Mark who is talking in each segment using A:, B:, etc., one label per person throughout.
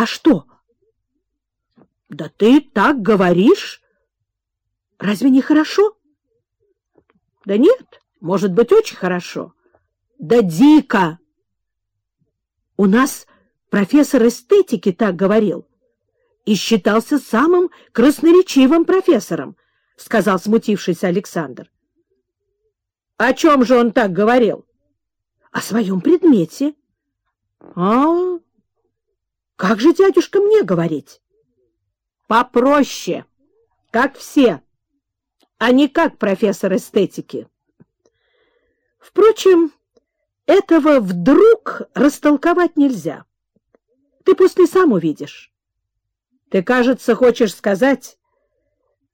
A: А что? Да ты так говоришь? Разве не хорошо? Да нет, может быть, очень хорошо. Да дико! У нас профессор эстетики так говорил и считался самым красноречивым профессором, — сказал смутившийся Александр. — О чем же он так говорил? — О своем предмете. — А, как же, дядюшка, мне говорить? — Попроще, как все, а не как профессор эстетики. Впрочем, этого вдруг растолковать нельзя. Ты после сам увидишь. Ты, кажется, хочешь сказать,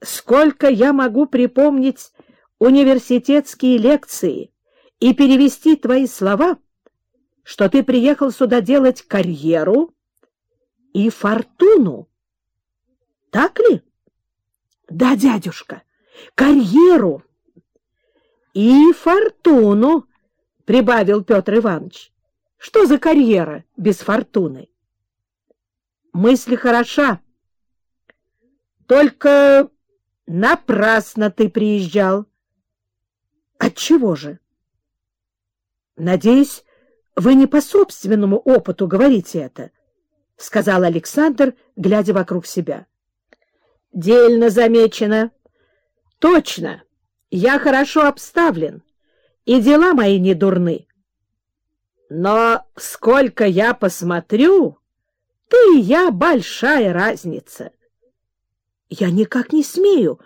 A: сколько я могу припомнить университетские лекции и перевести твои слова, что ты приехал сюда делать карьеру и фортуну. Так ли? Да, дядюшка, карьеру и фортуну, — прибавил Петр Иванович. Что за карьера без фортуны? Мысль хороша, только напрасно ты приезжал. Отчего же? Надеюсь, вы не по собственному опыту говорите это, — сказал Александр, глядя вокруг себя. — Дельно замечено. — Точно. Я хорошо обставлен, и дела мои не дурны. Но сколько я посмотрю, ты и я большая разница. Я никак не смею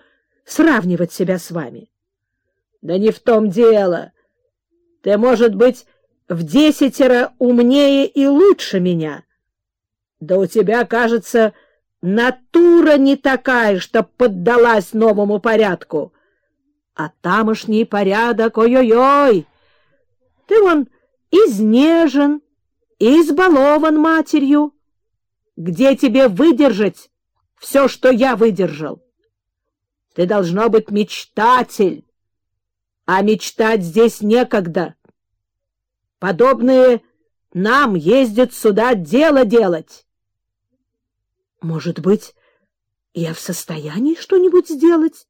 A: сравнивать себя с вами. Да не в том дело. Ты, может быть, в десятеро умнее и лучше меня. Да у тебя, кажется, натура не такая, что поддалась новому порядку. А тамошний порядок, ой-ой-ой! Ты вон изнежен и избалован матерью. Где тебе выдержать все, что я выдержал. Ты должно быть мечтатель, а мечтать здесь некогда. Подобные нам ездят сюда дело делать. Может быть, я в состоянии что-нибудь сделать,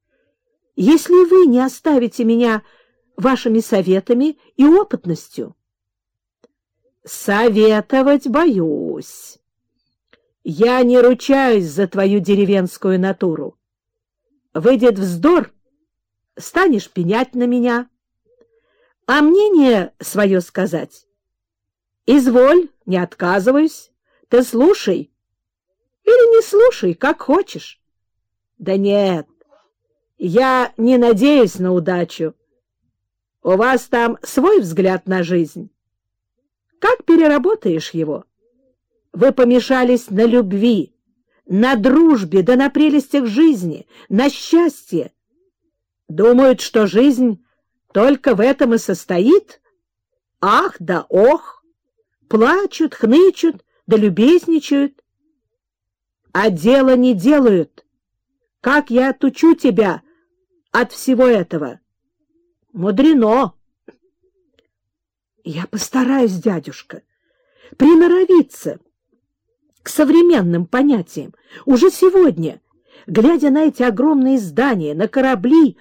A: если вы не оставите меня вашими советами и опытностью? Советовать боюсь. Я не ручаюсь за твою деревенскую натуру. Выйдет вздор, станешь пенять на меня. А мнение свое сказать? Изволь, не отказываюсь. Ты слушай. Или не слушай, как хочешь. Да нет, я не надеюсь на удачу. У вас там свой взгляд на жизнь. Как переработаешь его? — вы помешались на любви, на дружбе, да на прелестях жизни, на счастье. Думают, что жизнь только в этом и состоит? Ах да ох! Плачут, хнычут, да любезничают. А дело не делают. Как я отучу тебя от всего этого? Мудрено. Я постараюсь, дядюшка, приноровиться к современным понятиям. Уже сегодня, глядя на эти огромные здания, на корабли,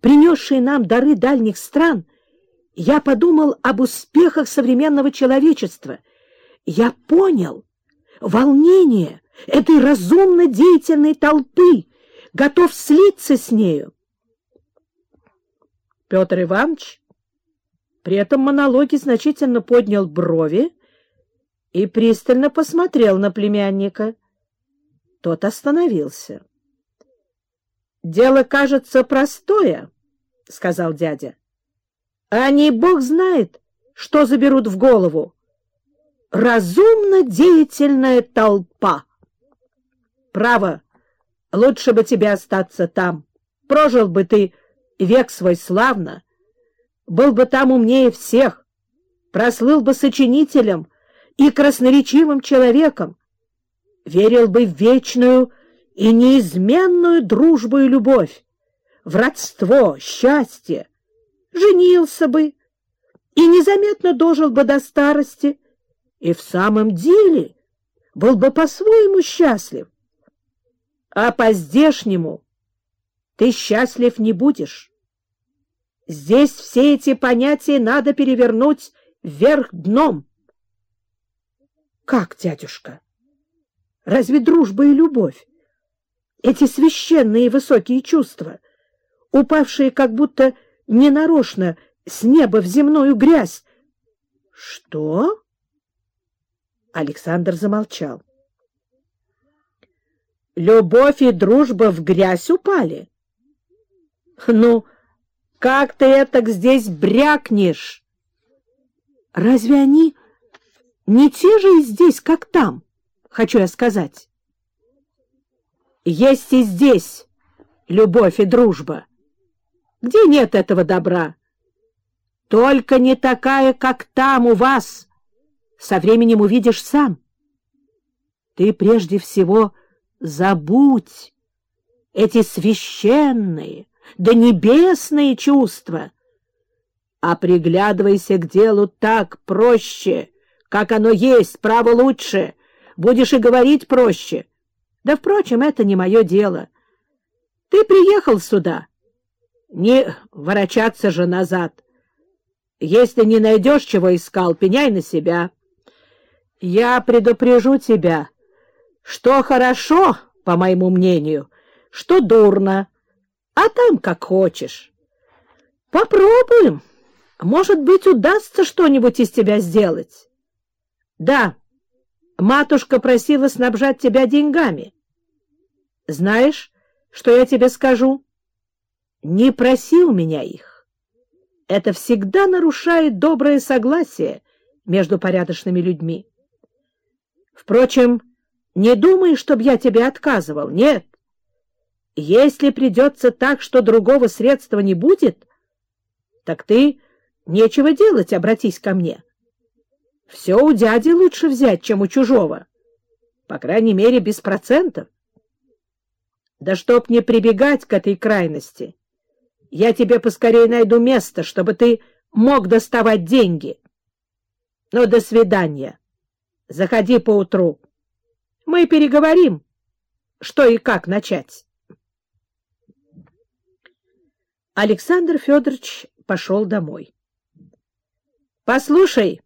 A: принесшие нам дары дальних стран, я подумал об успехах современного человечества. Я понял волнение этой разумно деятельной толпы, готов слиться с нею. Петр Иванович при этом монологе значительно поднял брови, и пристально посмотрел на племянника. Тот остановился. — Дело, кажется, простое, — сказал дядя. — Они, бог знает, что заберут в голову. Разумно-деятельная толпа. Право, лучше бы тебе остаться там. Прожил бы ты век свой славно, был бы там умнее всех, прослыл бы сочинителем — и красноречивым человеком, верил бы в вечную и неизменную дружбу и любовь, в родство, счастье, женился бы и незаметно дожил бы до старости, и в самом деле был бы по-своему счастлив. А по-здешнему ты счастлив не будешь. Здесь все эти понятия надо перевернуть вверх дном. Как, дядюшка? Разве дружба и любовь, эти священные высокие чувства, упавшие как будто ненарочно с неба в земную грязь? Что? Александр замолчал. Любовь и дружба в грязь упали? Ну, как ты это здесь брякнешь? Разве они не те же и здесь, как там, хочу я сказать? Есть и здесь любовь и дружба. Где нет этого добра? Только не такая, как там у вас. Со временем увидишь сам. Ты прежде всего забудь эти священные, да небесные чувства, а приглядывайся к делу так проще, как оно есть, право лучше, будешь и говорить проще. Да, впрочем, это не мое дело. Ты приехал сюда, не ворочаться же назад. Если не найдешь, чего искал, пеняй на себя. Я предупрежу тебя, что хорошо, по моему мнению, что дурно, а там как хочешь. Попробуем. Может быть, удастся что-нибудь из тебя сделать. Да, матушка просила снабжать тебя деньгами. Знаешь, что я тебе скажу? Не проси у меня их. Это всегда нарушает доброе согласие между порядочными людьми. Впрочем, не думай, чтоб я тебе отказывал. Нет. Если придется так, что другого средства не будет, так ты нечего делать, обратись ко мне. Все у дяди лучше взять, чем у чужого. По крайней мере, без процентов. Да чтоб не прибегать к этой крайности, я тебе поскорее найду место, чтобы ты мог доставать деньги. Ну, до свидания. Заходи поутру. Мы переговорим, что и как начать. Александр Федорович пошел домой. — Послушай,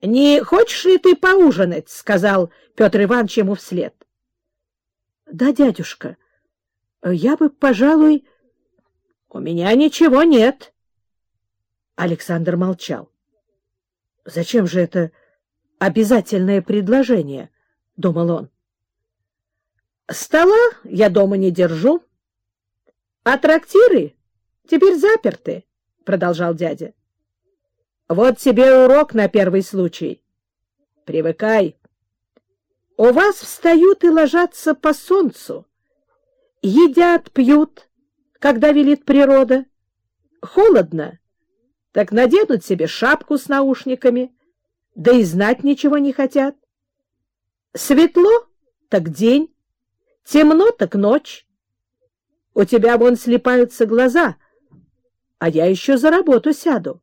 A: не хочешь ли ты поужинать? — сказал Петр Иванович ему вслед. — Да, дядюшка, я бы, пожалуй... — У меня ничего нет. Александр молчал. — Зачем же это обязательное предложение? — думал он. — Стола я дома не держу, а трактиры теперь заперты, — продолжал дядя. — Вот тебе урок на первый случай. Привыкай. У вас встают и ложатся по солнцу, едят, пьют, когда велит природа. Холодно, так наденут себе шапку с наушниками, да и знать ничего не хотят. Светло, так день, темно, так ночь. У тебя вон слепаются глаза, а я еще за работу сяду.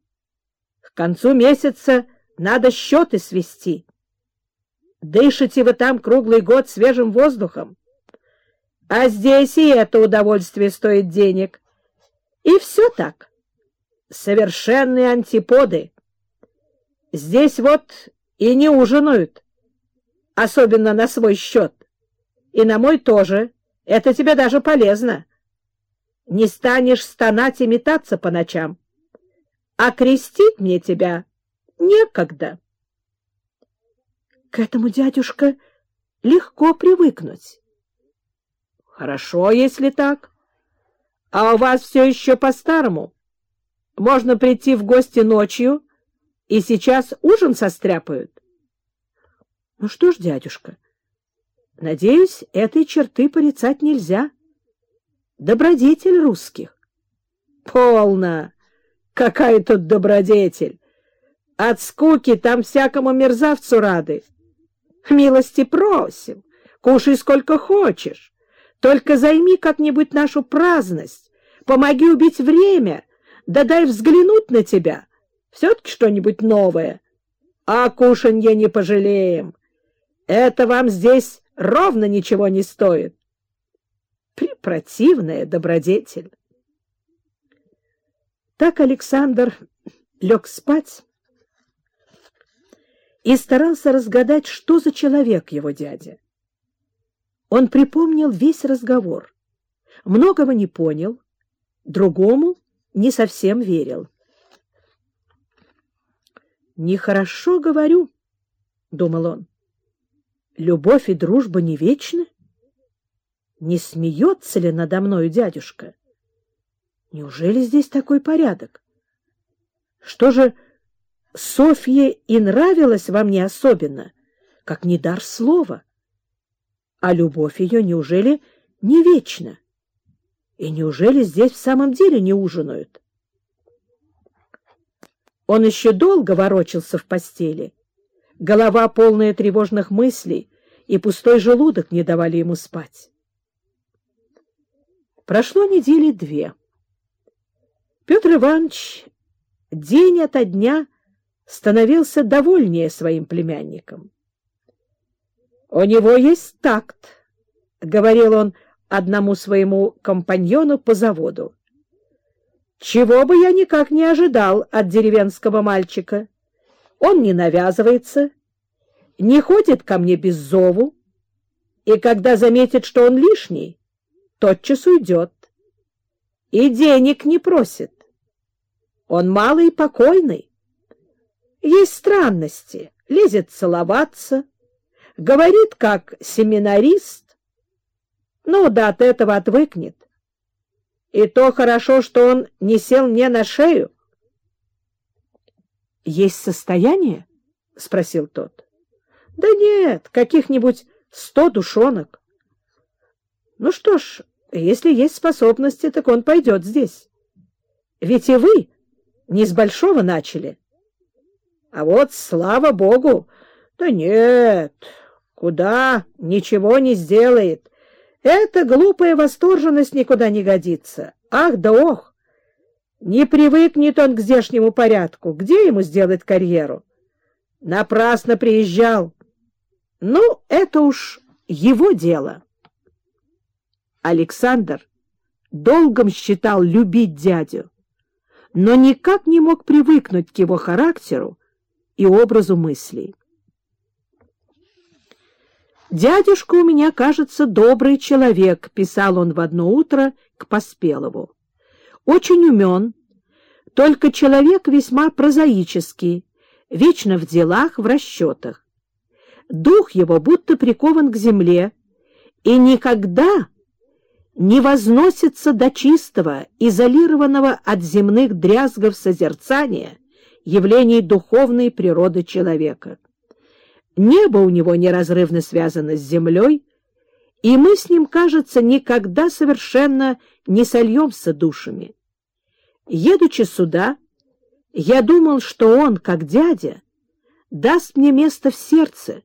A: К концу месяца надо счеты свести. Дышите вы там круглый год свежим воздухом. А здесь и это удовольствие стоит денег. И все так. Совершенные антиподы. Здесь вот и не ужинают, особенно на свой счет. И на мой тоже. Это тебе даже полезно. Не станешь стонать и метаться по ночам. А крестить мне тебя некогда. К этому, дядюшка, легко привыкнуть. Хорошо, если так. А у вас все еще по-старому. Можно прийти в гости ночью, и сейчас ужин состряпают. Ну что ж, дядюшка, надеюсь, этой черты порицать нельзя. Добродетель русских. Полно! Какая тут добродетель! От скуки там всякому мерзавцу рады. Милости просим, кушай сколько хочешь. Только займи как-нибудь нашу праздность, помоги убить время, да дай взглянуть на тебя. Все-таки что-нибудь новое. А кушанье не пожалеем. Это вам здесь ровно ничего не стоит. Препротивная добродетель. Так Александр лег спать и старался разгадать, что за человек его дядя. Он припомнил весь разговор, многого не понял, другому не совсем верил. «Нехорошо говорю», — думал он. «Любовь и дружба не вечны? Не смеется ли надо мною дядюшка? Неужели здесь такой порядок? Что же Софье и нравилось во мне особенно, как не дар слова? А любовь ее неужели не вечна? И неужели здесь в самом деле не ужинают? Он еще долго ворочался в постели. Голова, полная тревожных мыслей, и пустой желудок не давали ему спать. Прошло недели две. Петр Иванович день ото дня становился довольнее своим племянником. «У него есть такт», — говорил он одному своему компаньону по заводу чего бы я никак не ожидал от деревенского мальчика. Он не навязывается, не ходит ко мне без зову, и когда заметит, что он лишний, тотчас уйдет. И денег не просит. Он малый и покойный. Есть странности, лезет целоваться, говорит, как семинарист, но да от этого отвыкнет. И то хорошо, что он не сел мне на шею. — Есть состояние? — спросил тот. — Да нет, каких-нибудь сто душонок. — Ну что ж, если есть способности, так он пойдет здесь. Ведь и вы не с большого начали. А вот, слава богу, да нет, куда ничего не сделает. Эта глупая восторженность никуда не годится. Ах да ох! Не привыкнет он к здешнему порядку. Где ему сделать карьеру? Напрасно приезжал. Ну, это уж его дело. Александр долгом считал любить дядю, но никак не мог привыкнуть к его характеру и образу мыслей. «Дядюшка у меня, кажется, добрый человек», — писал он в одно утро к Поспелову. «Очень умен, только человек весьма прозаический, вечно в делах, в расчетах. Дух его будто прикован к земле и никогда не возносится до чистого, изолированного от земных дрязгов созерцания явлений духовной природы человека. Небо у него неразрывно связано с землей, и мы с ним, кажется, никогда совершенно не сольемся душами. Едучи сюда, я думал, что он, как дядя, даст мне место в сердце,